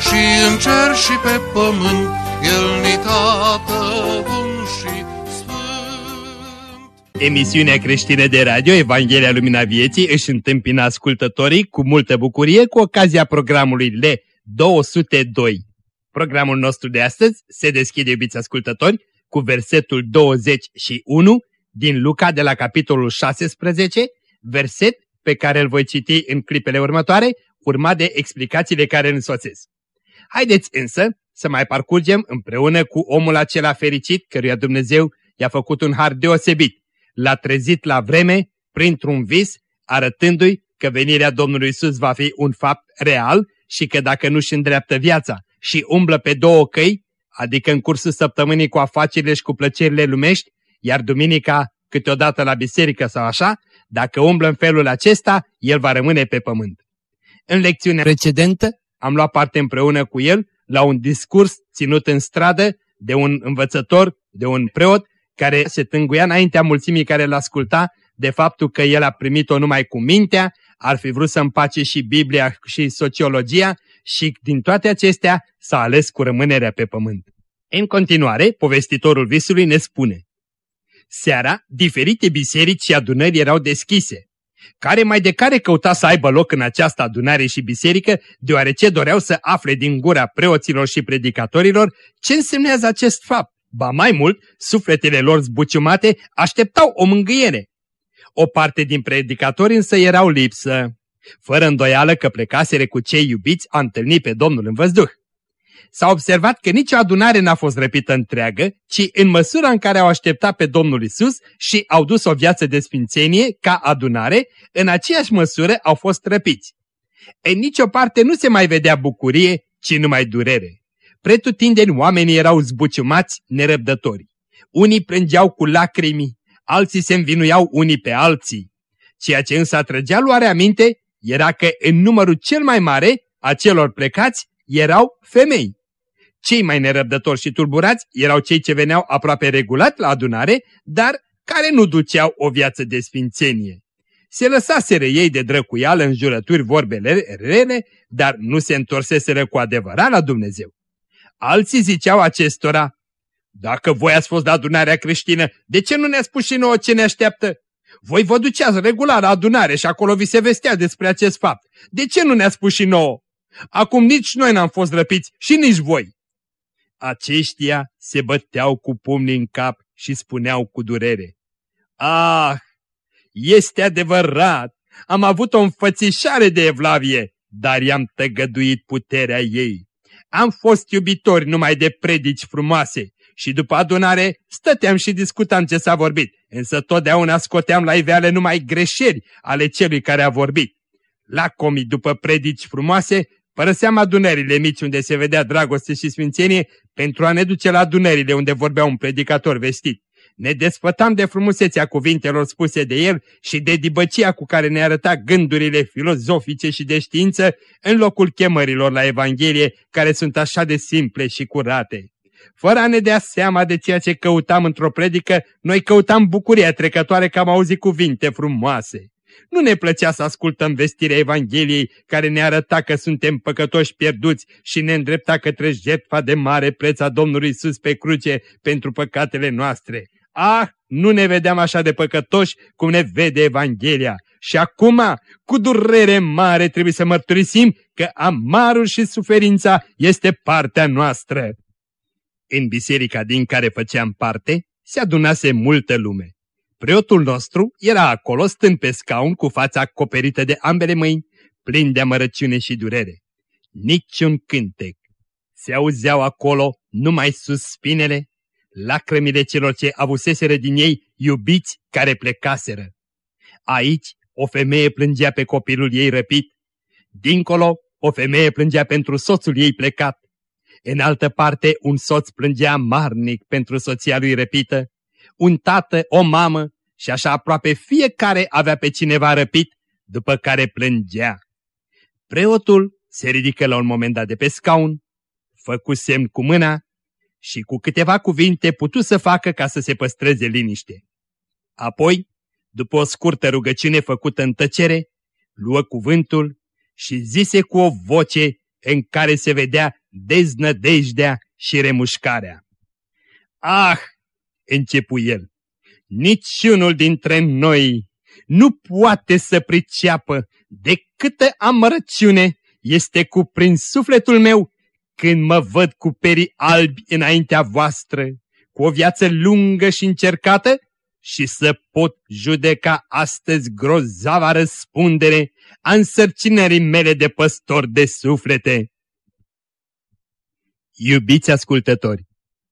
și în cer și pe pământ, El ni tată bun și sfânt. Emisiunea creștină de radio Evanghelia Lumina Vieții își întâmpină ascultătorii cu multă bucurie cu ocazia programului L202. Programul nostru de astăzi se deschide, iubiți ascultători, cu versetul 21 din Luca de la capitolul 16, verset pe care îl voi citi în clipele următoare, urmat de explicațiile care îl însoțesc. Haideți însă să mai parcurgem împreună cu omul acela fericit, căruia Dumnezeu i-a făcut un har deosebit. L-a trezit la vreme, printr-un vis, arătându-i că venirea Domnului Isus va fi un fapt real și că dacă nu-și îndreaptă viața și umblă pe două căi, adică în cursul săptămânii cu afacerile și cu plăcerile lumești, iar duminica câteodată la biserică sau așa, dacă umblă în felul acesta, el va rămâne pe pământ. În lecțiunea precedentă am luat parte împreună cu el la un discurs ținut în stradă de un învățător, de un preot, care se tânguia înaintea mulțimii care îl asculta de faptul că el a primit-o numai cu mintea, ar fi vrut să împace și Biblia și sociologia și din toate acestea s-a ales cu rămânerea pe pământ. În continuare, povestitorul visului ne spune Seara, diferite biserici și adunări erau deschise, care mai de care căuta să aibă loc în această adunare și biserică, deoarece doreau să afle din gura preoților și predicatorilor ce însemnează acest fapt. Ba mai mult, sufletele lor zbuciumate așteptau o mângâiere. O parte din predicatori însă erau lipsă, fără îndoială că plecasere cu cei iubiți a întâlnit pe Domnul în văzduh. S-a observat că nicio adunare n-a fost răpită întreagă, ci în măsura în care au așteptat pe Domnul Isus și au dus o viață de sfințenie ca adunare, în aceeași măsură au fost răpiți. În nicio parte nu se mai vedea bucurie, ci numai durere. Pretutindeni oamenii erau zbuciumați, nerăbdători. Unii plângeau cu lacrimi, alții se învinuiau unii pe alții. Ceea ce însă atrăgea luare aminte era că în numărul cel mai mare a celor plecați erau femei. Cei mai nerăbdători și tulburați erau cei ce veneau aproape regulat la adunare, dar care nu duceau o viață de sfințenie. Se lăsaseră ei de drăcuială în jurături vorbele rele, dar nu se întorseseră cu adevărat la Dumnezeu. Alții ziceau acestora, dacă voi ați fost la adunarea creștină, de ce nu ne-ați spus și nouă ce ne așteaptă? Voi vă duceați regular la adunare și acolo vi se vestea despre acest fapt. De ce nu ne-ați spus și nouă? Acum nici noi n-am fost răpiți și nici voi. Aceștia se băteau cu pumnii în cap și spuneau cu durere. Ah, este adevărat, am avut o înfățișare de evlavie, dar i-am tăgăduit puterea ei. Am fost iubitori numai de predici frumoase și după adunare stăteam și discutam ce s-a vorbit, însă totdeauna scoteam la iveale numai greșeli ale celui care a vorbit. Lacomii după predici frumoase Părăseam adunările mici unde se vedea dragoste și sfințenie pentru a ne duce la adunările unde vorbea un predicator vestit. Ne desfătam de frumusețea cuvintelor spuse de el și de dibăcia cu care ne arăta gândurile filozofice și de știință în locul chemărilor la Evanghelie, care sunt așa de simple și curate. Fără a ne dea seama de ceea ce căutam într-o predică, noi căutam bucuria trecătoare că am auzit cuvinte frumoase. Nu ne plăcea să ascultăm vestirea Evangheliei care ne arăta că suntem păcătoși pierduți și ne îndrepta către jertfa de mare preț a Domnului Isus pe cruce pentru păcatele noastre. Ah, nu ne vedeam așa de păcătoși cum ne vede Evanghelia. Și acum, cu durere mare, trebuie să mărturisim că amarul și suferința este partea noastră. În biserica din care făceam parte, se adunase multă lume. Preotul nostru era acolo stând pe scaun cu fața acoperită de ambele mâini, plin de amărăciune și durere. Niciun cântec. Se auzeau acolo numai suspinele, lacrămile celor ce avuseseră din ei iubiți care plecaseră. Aici o femeie plângea pe copilul ei răpit. Dincolo, o femeie plângea pentru soțul ei plecat. În altă parte, un soț plângea marnic pentru soția lui răpită, un tată, o mamă și așa aproape fiecare avea pe cineva răpit, după care plângea. Preotul se ridică la un moment dat de pe scaun, făcu semn cu mâna și cu câteva cuvinte putu să facă ca să se păstreze liniște. Apoi, după o scurtă rugăciune făcută în tăcere, luă cuvântul și zise cu o voce în care se vedea deznădejdea și remușcarea. Ah, începu el, niciunul dintre noi nu poate să priceapă de câtă amărăciune este cuprins sufletul meu când mă văd cu perii albi înaintea voastră, cu o viață lungă și încercată și să pot judeca astăzi grozava răspundere a însărcinării mele de păstor de suflete. Iubiți ascultători,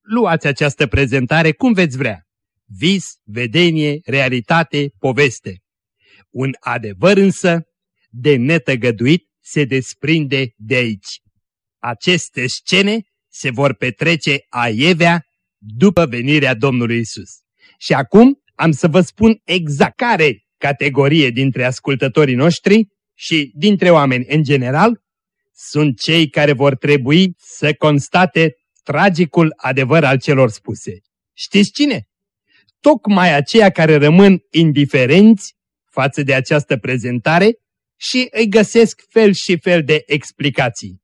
luați această prezentare cum veți vrea. Vis, vedenie, realitate, poveste. Un adevăr însă, de netăgăduit, se desprinde de aici. Aceste scene se vor petrece aievea după venirea Domnului Isus. Și acum am să vă spun exact care categorie dintre ascultătorii noștri și dintre oameni în general sunt cei care vor trebui să constate tragicul adevăr al celor spuse. Știți cine? Tocmai aceia care rămân indiferenți față de această prezentare și îi găsesc fel și fel de explicații.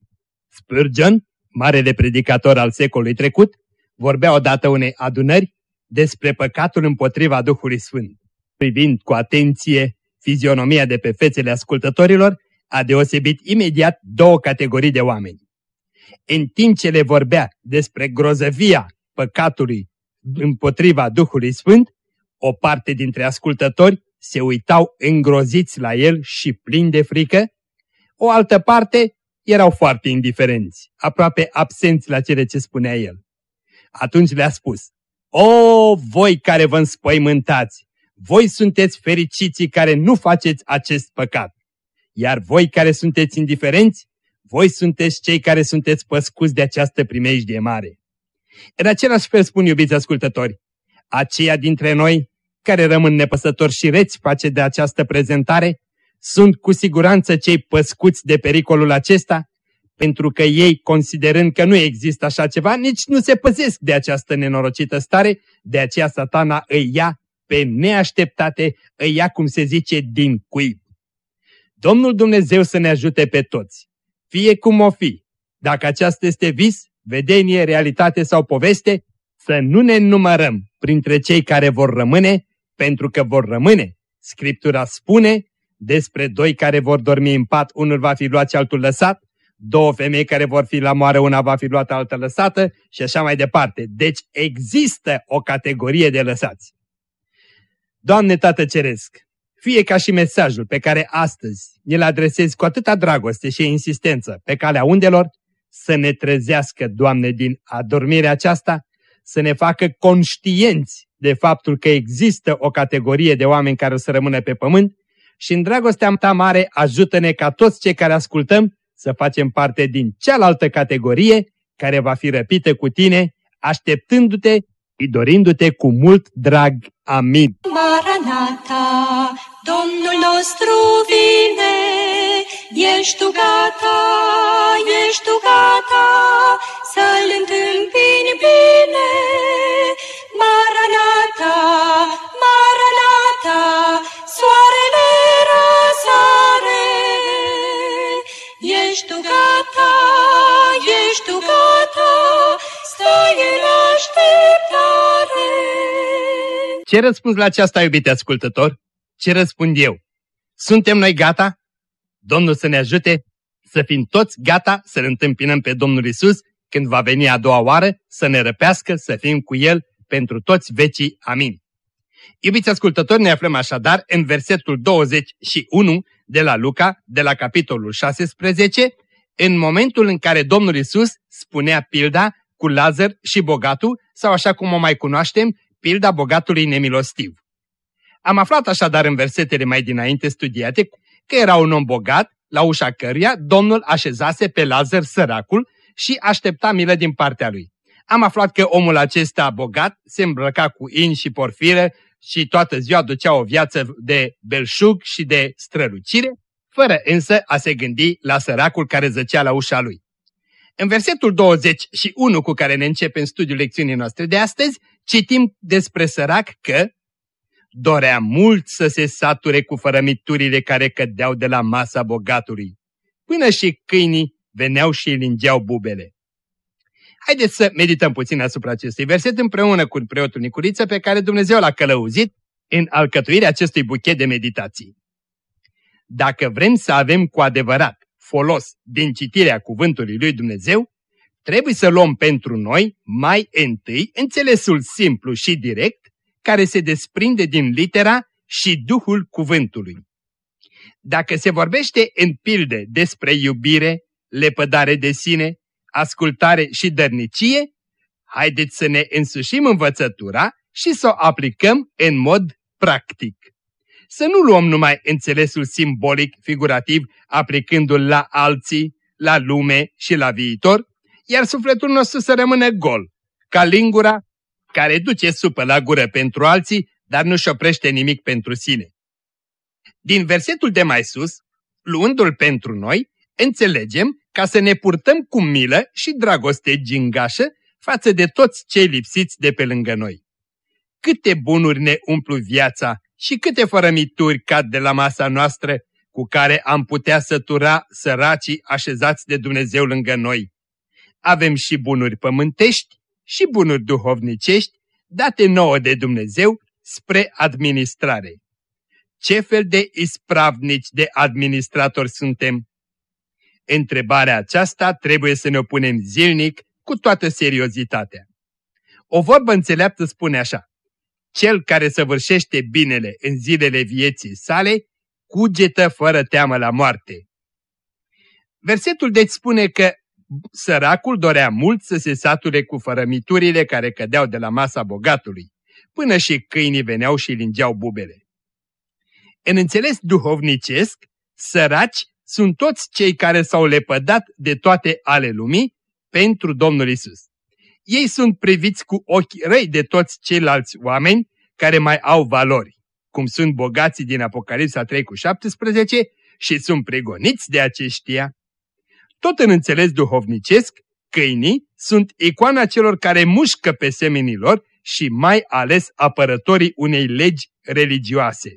Spurgeon, marele predicator al secolului trecut, vorbea odată unei adunări despre păcatul împotriva Duhului Sfânt. Privind cu atenție fizionomia de pe fețele ascultătorilor, a deosebit imediat două categorii de oameni. În timp ce le vorbea despre grozăvia păcatului împotriva Duhului Sfânt, o parte dintre ascultători se uitau îngroziți la el și plini de frică, o altă parte erau foarte indiferenți, aproape absenți la cele ce spunea el. Atunci le-a spus, O, voi care vă înspăimântați, voi sunteți fericiții care nu faceți acest păcat. Iar voi care sunteți indiferenți, voi sunteți cei care sunteți păscuți de această primejdie mare. În același fel spun, iubiți ascultători, aceia dintre noi care rămân nepăsători și reți face de această prezentare, sunt cu siguranță cei păscuți de pericolul acesta, pentru că ei, considerând că nu există așa ceva, nici nu se păzesc de această nenorocită stare, de aceea satana îi ia pe neașteptate, îi ia, cum se zice, din cuib. Domnul Dumnezeu să ne ajute pe toți, fie cum o fi, dacă aceasta este vis, vedenie, realitate sau poveste, să nu ne numărăm printre cei care vor rămâne, pentru că vor rămâne. Scriptura spune despre doi care vor dormi în pat, unul va fi luat și altul lăsat, două femei care vor fi la moară, una va fi luată, alta lăsată și așa mai departe. Deci există o categorie de lăsați. Doamne Tată Ceresc, fie ca și mesajul pe care astăzi ne-l adresezi cu atâta dragoste și insistență pe calea undelor, să ne trezească, Doamne, din adormirea aceasta, să ne facă conștienți de faptul că există o categorie de oameni care o să rămână pe pământ și în dragostea ta mare ajută-ne ca toți cei care ascultăm să facem parte din cealaltă categorie care va fi răpită cu tine, așteptându-te și dorindu-te cu mult drag. Amin. Maranata, Domnul nostru vine, ești tu gata, ești tu gata, să-L întâmpini bine. Ce răspuns la aceasta, iubite ascultător? Ce răspund eu? Suntem noi gata? Domnul să ne ajute să fim toți gata să-L întâmpinăm pe Domnul Isus când va veni a doua oară, să ne răpească, să fim cu El pentru toți vecii. Amin. Iubiți ascultători, ne aflăm așadar în versetul 21 de la Luca, de la capitolul 16, în momentul în care Domnul Isus spunea pilda cu Lazar și bogatul, sau așa cum o mai cunoaștem, pilda bogatului nemilostiv. Am aflat așadar în versetele mai dinainte studiate că era un om bogat la ușa căruia Domnul așezase pe Lazar săracul și aștepta milă din partea lui. Am aflat că omul acesta bogat se îmbrăca cu in și porfiră și toată ziua ducea o viață de belșug și de strălucire, fără însă a se gândi la săracul care zăcea la ușa lui. În versetul 21 cu care ne începem studiul lecțiunii noastre de astăzi, citim despre sărac că dorea mult să se sature cu fărămiturile care cădeau de la masa bogatului, până și câinii veneau și îi lingeau bubele. Haideți să medităm puțin asupra acestui verset împreună cu preotul Nicuriță pe care Dumnezeu l-a călăuzit în alcătuirea acestui buchet de meditații. Dacă vrem să avem cu adevărat folos din citirea cuvântului lui Dumnezeu, trebuie să luăm pentru noi mai întâi înțelesul simplu și direct care se desprinde din litera și duhul cuvântului. Dacă se vorbește în pilde despre iubire, lepădare de sine, ascultare și dărnicie, haideți să ne însușim învățătura și să o aplicăm în mod practic. Să nu luăm numai înțelesul simbolic, figurativ, aplicându-l la alții, la lume și la viitor, iar sufletul nostru să rămână gol, ca lingura care duce supă la gură pentru alții, dar nu-și oprește nimic pentru sine. Din versetul de mai sus, luându-l pentru noi, înțelegem ca să ne purtăm cu milă și dragoste gingașă față de toți cei lipsiți de pe lângă noi. Câte bunuri ne umplu viața și câte fărămituri cad de la masa noastră cu care am putea sătura săracii așezați de Dumnezeu lângă noi. Avem și bunuri pământești și bunuri duhovnicești date nouă de Dumnezeu spre administrare. Ce fel de ispravnici de administratori suntem? Întrebarea aceasta trebuie să ne punem zilnic cu toată seriozitatea. O vorbă înțeleaptă spune așa, Cel care săvârșește binele în zilele vieții sale, cugetă fără teamă la moarte. Versetul deci spune că săracul dorea mult să se sature cu fărămiturile care cădeau de la masa bogatului, până și câinii veneau și lingeau bubele. În înțeles duhovnicesc, săraci sunt toți cei care s-au lepădat de toate ale lumii pentru Domnul Isus. Ei sunt priviți cu ochi răi de toți ceilalți oameni care mai au valori, cum sunt bogații din Apocalipsa 3 cu 17 și sunt pregoniți de aceștia tot în înțeles duhovnicesc, câinii sunt icoana celor care mușcă pe semenilor și mai ales apărătorii unei legi religioase.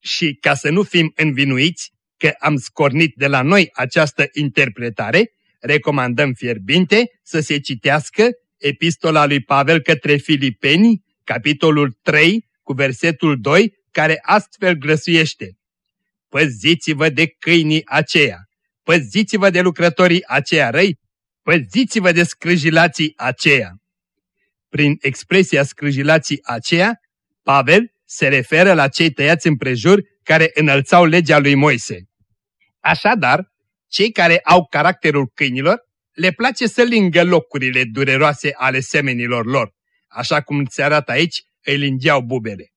Și ca să nu fim învinuiți că am scornit de la noi această interpretare, recomandăm fierbinte să se citească epistola lui Pavel către Filipeni, capitolul 3, cu versetul 2, care astfel grăsuiește. Păziți-vă de câinii aceia, păziți-vă de lucrătorii aceia răi, păziți-vă de scrâjilații aceia. Prin expresia scrâjilații aceea, Pavel se referă la cei tăiați împrejur care înălțau legea lui Moise. Așadar, cei care au caracterul câinilor le place să lingă locurile dureroase ale semenilor lor, așa cum se arată aici, îi lingeau bubele.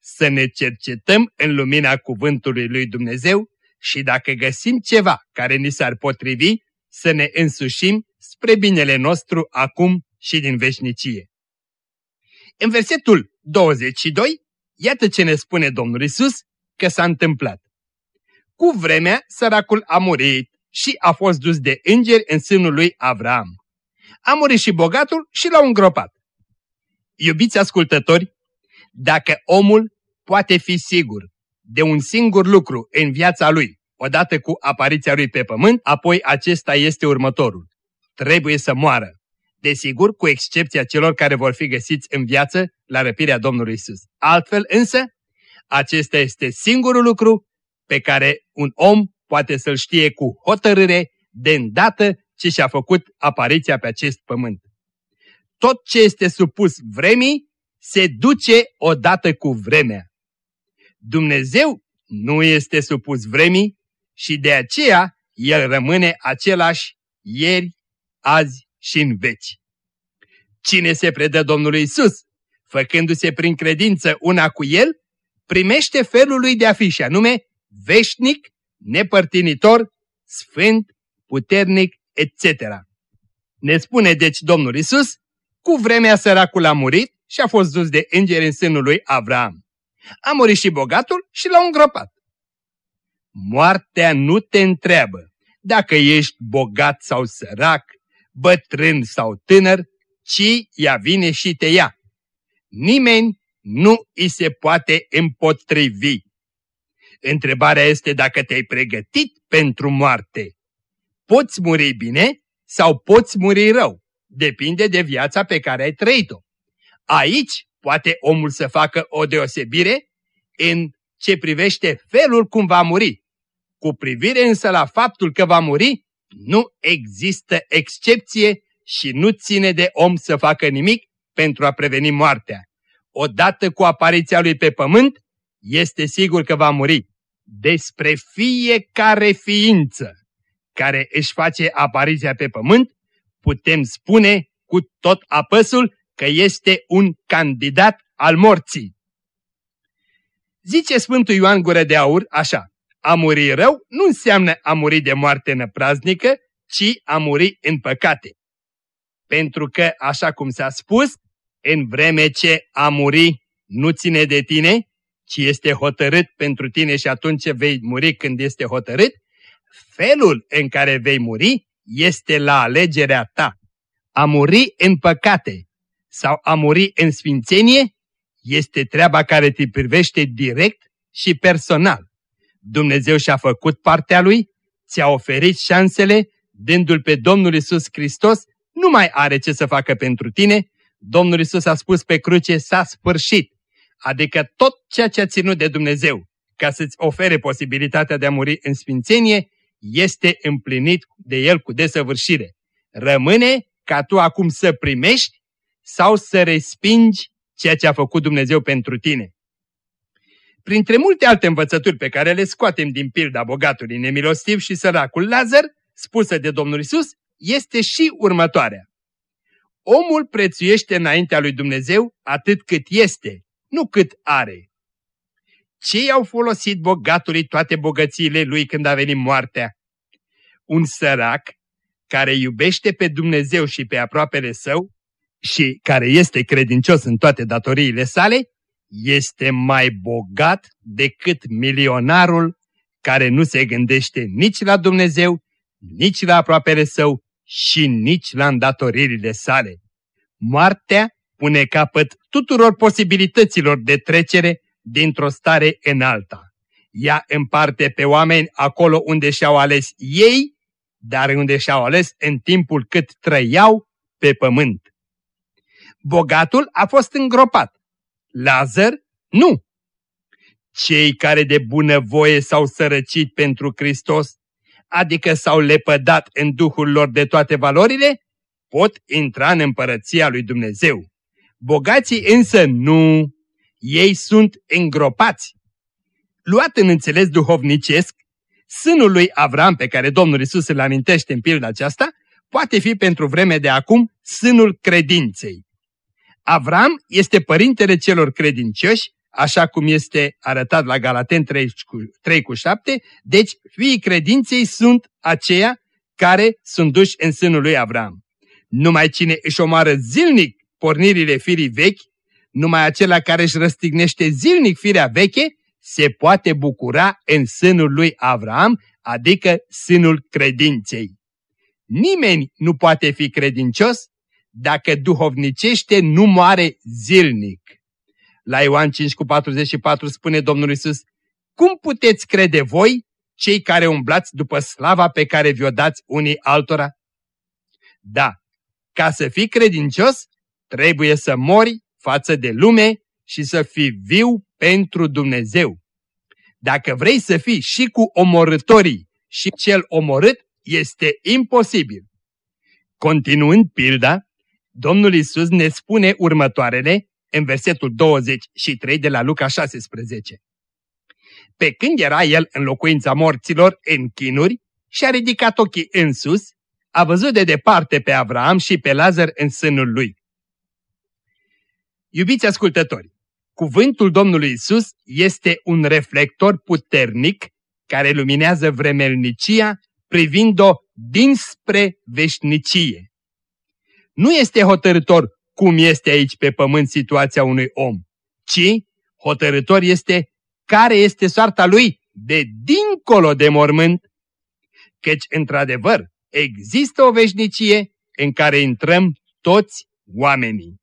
Să ne cercetăm în lumina cuvântului lui Dumnezeu și dacă găsim ceva care ni s-ar potrivi, să ne însușim spre binele nostru acum și din veșnicie. În versetul 22, iată ce ne spune Domnul Isus că s-a întâmplat. Cu vremea, săracul a murit și a fost dus de îngeri în sânul lui Avram. A murit și bogatul și l-au îngropat. Iubiți ascultători, dacă omul poate fi sigur de un singur lucru în viața lui, odată cu apariția lui pe pământ, apoi acesta este următorul. Trebuie să moară. Desigur, cu excepția celor care vor fi găsiți în viață la răpirea Domnului Isus. Altfel însă, acesta este singurul lucru pe care un om poate să-l știe cu hotărâre de îndată ce și-a făcut apariția pe acest pământ. Tot ce este supus vremii se duce odată cu vremea. Dumnezeu nu este supus vremii și de aceea El rămâne același ieri, azi și în veci. Cine se predă Domnului Isus, făcându-se prin credință una cu El, primește felul lui de a fi și anume veșnic nepărtinitor, sfânt, puternic, etc. Ne spune deci Domnul Isus, cu vremea săracul a murit și a fost dus de îngeri în sânul lui Avram. A murit și bogatul și l-au îngropat. Moartea nu te întreabă dacă ești bogat sau sărac, bătrân sau tânăr, ci ea vine și te ia. Nimeni nu îi se poate împotrivi. Întrebarea este dacă te-ai pregătit pentru moarte. Poți muri bine sau poți muri rău. Depinde de viața pe care ai trăit-o. Aici poate omul să facă o deosebire în ce privește felul cum va muri. Cu privire însă la faptul că va muri, nu există excepție și nu ține de om să facă nimic pentru a preveni moartea. Odată cu apariția lui pe pământ, este sigur că va muri. Despre fiecare ființă care își face apariția pe pământ, putem spune cu tot apăsul că este un candidat al morții. Zice Sfântul Ioan Gură de Aur așa, a muri rău nu înseamnă a muri de moarte năpraznică, ci a muri în păcate. Pentru că, așa cum s-a spus, în vreme ce a muri nu ține de tine, ci este hotărât pentru tine și atunci vei muri când este hotărât, felul în care vei muri este la alegerea ta. A muri în păcate sau a muri în sfințenie este treaba care te privește direct și personal. Dumnezeu și-a făcut partea Lui, ți-a oferit șansele, dându-L pe Domnul Isus Hristos, nu mai are ce să facă pentru tine. Domnul Isus a spus pe cruce, s-a sfârșit. Adică tot ceea ce a ținut de Dumnezeu ca să-ți ofere posibilitatea de a muri în sfințenie, este împlinit de El cu desăvârșire. Rămâne ca tu acum să primești sau să respingi ceea ce a făcut Dumnezeu pentru tine. Printre multe alte învățături pe care le scoatem din pilda bogatului nemilostiv și săracul Lazar, spusă de Domnul Isus, este și următoarea. Omul prețuiește înaintea lui Dumnezeu atât cât este, nu cât are. Ce i-au folosit bogatului toate bogățiile lui când a venit moartea? Un sărac care iubește pe Dumnezeu și pe aproapele său și care este credincios în toate datoriile sale, este mai bogat decât milionarul care nu se gândește nici la Dumnezeu, nici la aproapele său și nici la îndatoririle sale. Moartea pune capăt tuturor posibilităților de trecere dintr-o stare în alta. Ea împarte pe oameni acolo unde și-au ales ei, dar unde și-au ales în timpul cât trăiau pe pământ. Bogatul a fost îngropat. Lazar, nu. Cei care de bunăvoie s-au sărăcit pentru Hristos, adică s-au lepădat în duhul lor de toate valorile, pot intra în împărăția lui Dumnezeu. Bogații însă nu, ei sunt îngropați. Luat în înțeles duhovnicesc, sânul lui Avram pe care Domnul Isus îl amintește în pilda aceasta, poate fi pentru vreme de acum sânul credinței. Avram este părintele celor credincioși, așa cum este arătat la Galaten 3 cu, 3 cu 7, deci fiii credinței sunt aceia care sunt duși în sânul lui Avram. Numai cine își omoară zilnic pornirile firii vechi, numai acela care își răstignește zilnic firea veche, se poate bucura în sânul lui Avram, adică sânul credinței. Nimeni nu poate fi credincios dacă duhovnicește nu moare zilnic. La Ioan 5 cu 44 spune Domnul Isus, Cum puteți crede voi, cei care umblați după slava pe care vi-o dați unii altora? Da, ca să fii credincios, trebuie să mori față de lume și să fii viu pentru Dumnezeu. Dacă vrei să fii și cu omorătorii și cel omorât, este imposibil. Continuând pilda, Domnul Isus ne spune următoarele în versetul 23 de la Luca 16. Pe când era el în locuința morților, în chinuri, și-a ridicat ochii în sus, a văzut de departe pe Avram și pe Lazar în sânul lui. Iubiți ascultători, cuvântul Domnului Isus este un reflector puternic care luminează vremelnicia, privind-o dinspre veșnicie. Nu este hotărător cum este aici pe pământ situația unui om, ci hotărător este care este soarta lui de dincolo de mormânt. Căci, într-adevăr, există o veșnicie în care intrăm toți oamenii.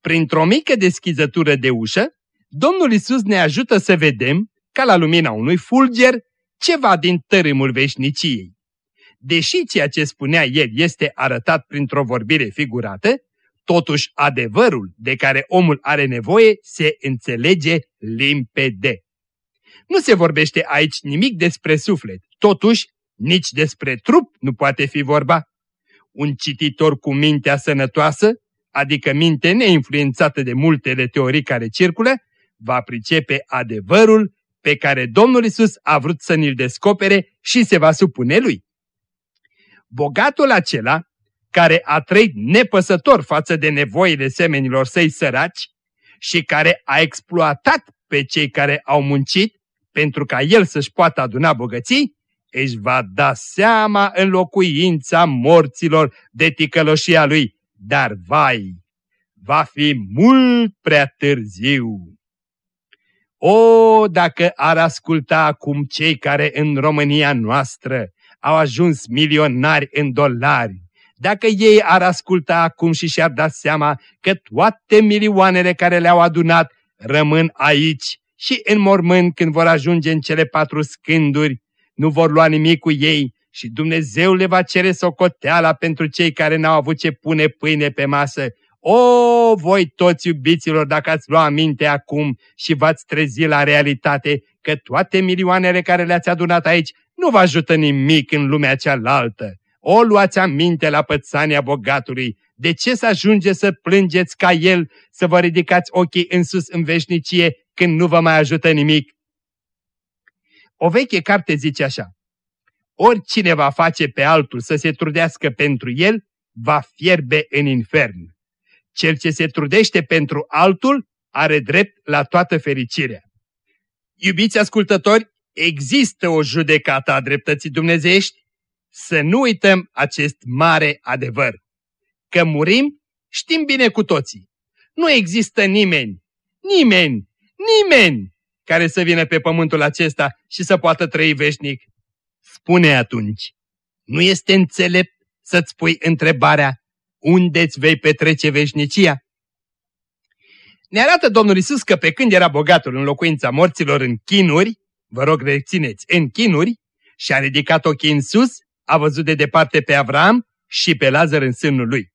Printr-o mică deschizătură de ușă, Domnul Isus ne ajută să vedem, ca la lumina unui fulger, ceva din tărâmul veșniciei. Deși ceea ce spunea el este arătat printr-o vorbire figurată, totuși adevărul de care omul are nevoie se înțelege limpede. Nu se vorbește aici nimic despre suflet, totuși nici despre trup nu poate fi vorba. Un cititor cu mintea sănătoasă, adică minte neinfluențată de multele teorii care circulă, va pricepe adevărul pe care Domnul Isus a vrut să ni-l descopere și se va supune lui. Bogatul acela, care a trăit nepăsător față de nevoile semenilor săi săraci și care a exploatat pe cei care au muncit pentru ca el să-și poată aduna bogății, își va da seama în locuința morților de ticăloșia lui, dar vai, va fi mult prea târziu. O, dacă ar asculta acum cei care în România noastră au ajuns milionari în dolari, dacă ei ar asculta acum și și-ar da seama că toate milioanele care le-au adunat rămân aici și în mormânt când vor ajunge în cele patru scânduri, nu vor lua nimic cu ei și Dumnezeu le va cere socoteala pentru cei care n-au avut ce pune pâine pe masă. O, voi toți iubiților, dacă ați lua aminte acum și v-ați trezi la realitate că toate milioanele care le-ați adunat aici nu vă ajută nimic în lumea cealaltă. O luați aminte la pățania bogatului. De ce să ajunge să plângeți ca el, să vă ridicați ochii în sus în veșnicie când nu vă mai ajută nimic? O veche carte zice așa. Oricine va face pe altul să se trudească pentru el, va fierbe în infern. Cel ce se trudește pentru altul are drept la toată fericirea. Iubiți ascultători, există o judecată a dreptății dumnezeiești să nu uităm acest mare adevăr. Că murim, știm bine cu toții. Nu există nimeni, nimeni, nimeni care să vină pe pământul acesta și să poată trăi veșnic. Spune atunci, nu este înțelept să-ți pui întrebarea unde îți vei petrece veșnicia? Ne arată Domnul Isus că pe când era bogatul în locuința morților în chinuri, vă rog rețineți, în chinuri, și-a ridicat ochii în sus, a văzut de departe pe Avram și pe Lazar în sânul lui.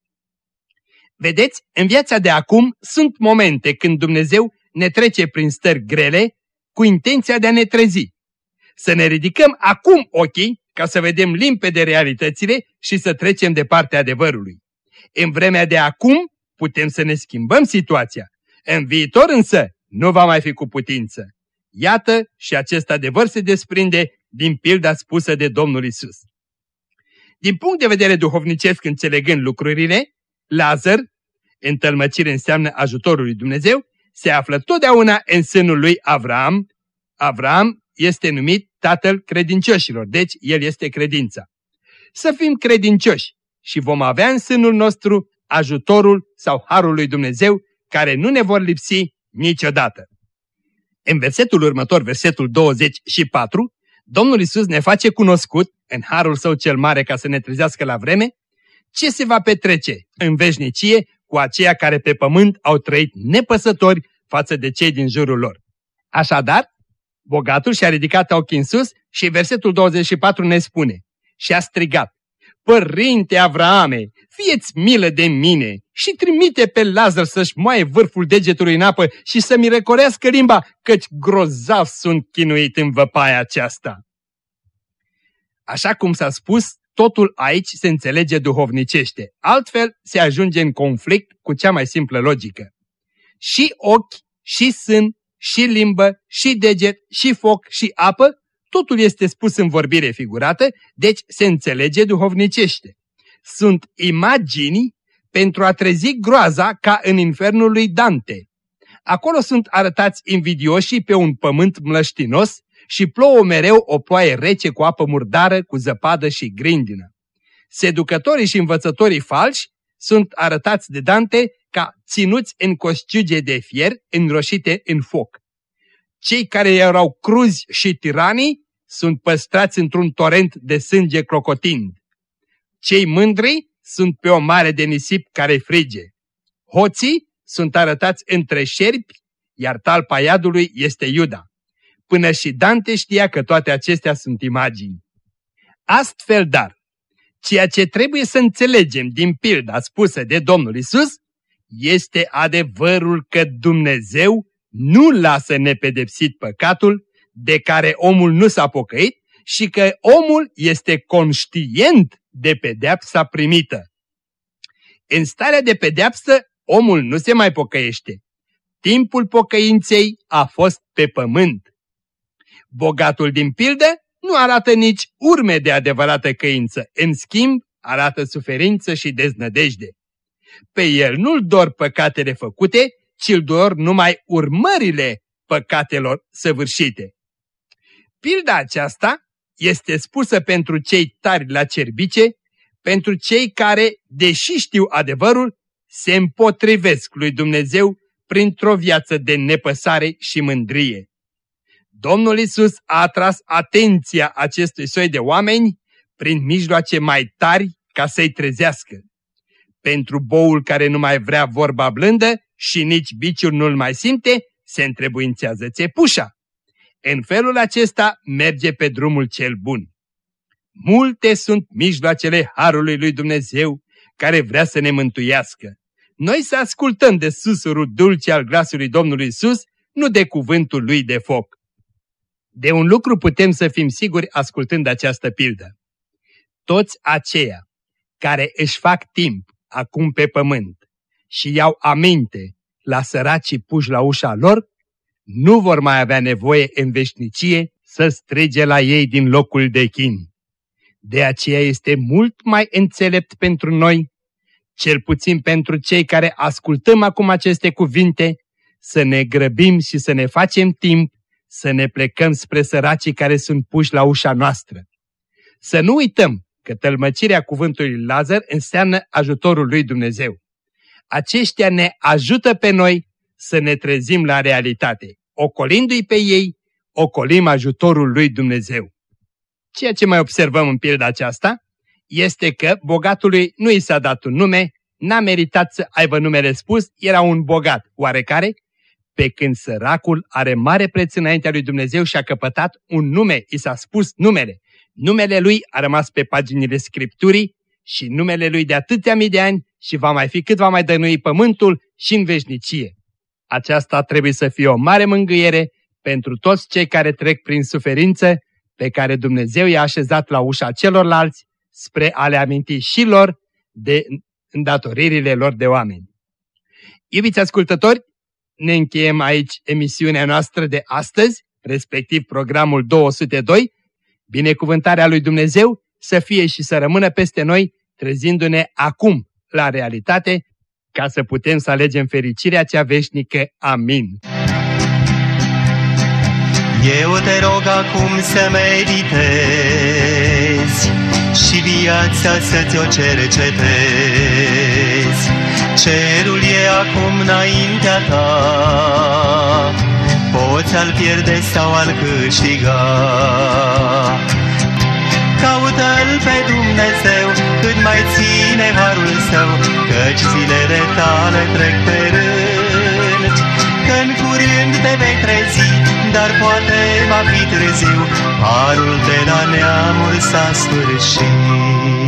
Vedeți, în viața de acum sunt momente când Dumnezeu ne trece prin stări grele cu intenția de a ne trezi. Să ne ridicăm acum ochii ca să vedem limpede realitățile și să trecem de partea adevărului. În vremea de acum putem să ne schimbăm situația. În viitor însă nu va mai fi cu putință. Iată și acest adevăr se desprinde din pilda spusă de Domnul Isus. Din punct de vedere duhovnicesc înțelegând lucrurile, Lazar, întâlmăcire înseamnă ajutorul lui Dumnezeu, se află totdeauna în sânul lui Avram. Avram este numit tatăl credincioșilor, deci el este credința. Să fim credincioși și vom avea în sânul nostru ajutorul sau harul lui Dumnezeu care nu ne vor lipsi niciodată. În versetul următor, versetul 24, Domnul Isus ne face cunoscut, în harul său cel mare ca să ne trezească la vreme, ce se va petrece în veșnicie cu aceia care pe pământ au trăit nepăsători față de cei din jurul lor. Așadar, bogatul și-a ridicat ochii în sus și versetul 24 ne spune, și a strigat, Părinte Avraame, fieți milă de mine și trimite pe Lazar să-și moaie vârful degetului în apă și să-mi recorească limba, căci grozav sunt chinuit în văpaia aceasta. Așa cum s-a spus, totul aici se înțelege duhovnicește, altfel se ajunge în conflict cu cea mai simplă logică. Și ochi, și sân, și limbă, și deget, și foc, și apă Totul este spus în vorbire figurată, deci se înțelege duhovnicește. Sunt imagini pentru a trezi groaza ca în infernul lui Dante. Acolo sunt arătați invidioșii pe un pământ mlăștinos și plouă mereu o ploaie rece cu apă murdară, cu zăpadă și grindină. Seducătorii și învățătorii falși sunt arătați de Dante ca ținuți în cosciuge de fier înroșite în foc. Cei care erau cruzi și tiranii sunt păstrați într-un torent de sânge crocotind. Cei mândri sunt pe o mare de nisip care frige. Hoții sunt arătați între șerpi, iar talpa iadului este Iuda. Până și Dante știa că toate acestea sunt imagini. Astfel, dar, ceea ce trebuie să înțelegem din pilda spusă de Domnul Isus este adevărul că Dumnezeu nu lasă nepedepsit păcatul de care omul nu s-a pocăit și că omul este conștient de pedeapsa primită. În starea de pedeapsă, omul nu se mai pocăiește. Timpul pocăinței a fost pe pământ. Bogatul din pildă nu arată nici urme de adevărată căință, în schimb arată suferință și deznădejde. Pe el nu-l dor păcatele făcute, ci îl dor numai urmările păcatelor săvârșite. Pilda aceasta este spusă pentru cei tari la cerbice, pentru cei care, deși știu adevărul, se împotrivesc lui Dumnezeu printr-o viață de nepăsare și mândrie. Domnul Isus a atras atenția acestui soi de oameni prin mijloace mai tari ca să-i trezească. Pentru boul care nu mai vrea vorba blândă și nici biciul nu-l mai simte, se întrebuințează țepușa. În felul acesta merge pe drumul cel bun. Multe sunt mijloacele Harului lui Dumnezeu care vrea să ne mântuiască. Noi să ascultăm de susurul dulce al glasului Domnului Isus, nu de cuvântul lui de foc. De un lucru putem să fim siguri ascultând această pildă. Toți aceia care își fac timp acum pe pământ și iau aminte la săracii puși la ușa lor, nu vor mai avea nevoie în veșnicie să strige la ei din locul de chin. De aceea este mult mai înțelept pentru noi, cel puțin pentru cei care ascultăm acum aceste cuvinte, să ne grăbim și să ne facem timp să ne plecăm spre săracii care sunt puși la ușa noastră. Să nu uităm că tălmăcirea cuvântului Lazar înseamnă ajutorul lui Dumnezeu. Aceștia ne ajută pe noi să ne trezim la realitate. Ocolindu-i pe ei, ocolim ajutorul lui Dumnezeu. Ceea ce mai observăm în pilda aceasta este că bogatului nu i s-a dat un nume, n-a meritat să aibă numele spus, era un bogat oarecare, pe când săracul are mare preț înaintea lui Dumnezeu și a căpătat un nume, i s-a spus numele. Numele lui a rămas pe paginile Scripturii și numele lui de atâția mii de ani și va mai fi cât va mai dănui pământul și în veșnicie. Aceasta trebuie să fie o mare mângâiere pentru toți cei care trec prin suferință pe care Dumnezeu i-a așezat la ușa celorlalți spre a le aminti și lor de îndatoririle lor de oameni. Iubiți ascultători, ne încheiem aici emisiunea noastră de astăzi, respectiv programul 202. Binecuvântarea lui Dumnezeu să fie și să rămână peste noi, trezindu-ne acum la realitate, ca să putem să alegem fericirea cea veșnică. Amin. Eu te rog acum să meditezi și viața să-ți o cercetezi Cerul e acum înaintea ta, poți al pierde sau al câștiga. Caută-L pe Dumnezeu cât mai ține harul său, căci zilele tale trec pe rând. Când curând te vei trezi, dar poate va fi târziu, harul de la neamuri s-a sfârșit.